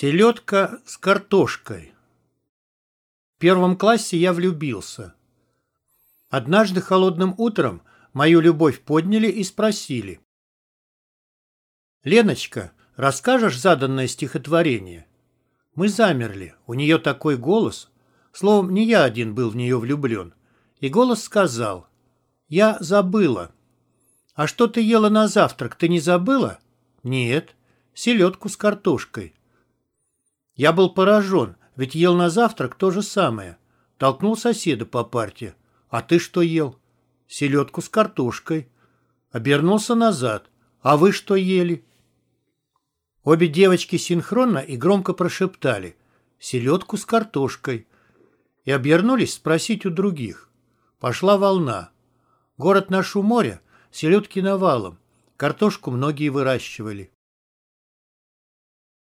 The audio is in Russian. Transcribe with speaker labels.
Speaker 1: Селедка с картошкой. В первом классе я влюбился. Однажды холодным утром мою любовь подняли и спросили. «Леночка, расскажешь заданное стихотворение?» Мы замерли. У нее такой голос. Словом, не я один был в нее влюблен. И голос сказал. «Я забыла». «А что ты ела на завтрак, ты не забыла?» «Нет, селедку с картошкой». Я был поражен, ведь ел на завтрак то же самое. Толкнул соседа по парте. А ты что ел? Селедку с картошкой. Обернулся назад. А вы что ели? Обе девочки синхронно и громко прошептали. Селедку с картошкой. И обернулись спросить у других. Пошла волна. Город наш у моря, селедки навалом. Картошку многие выращивали.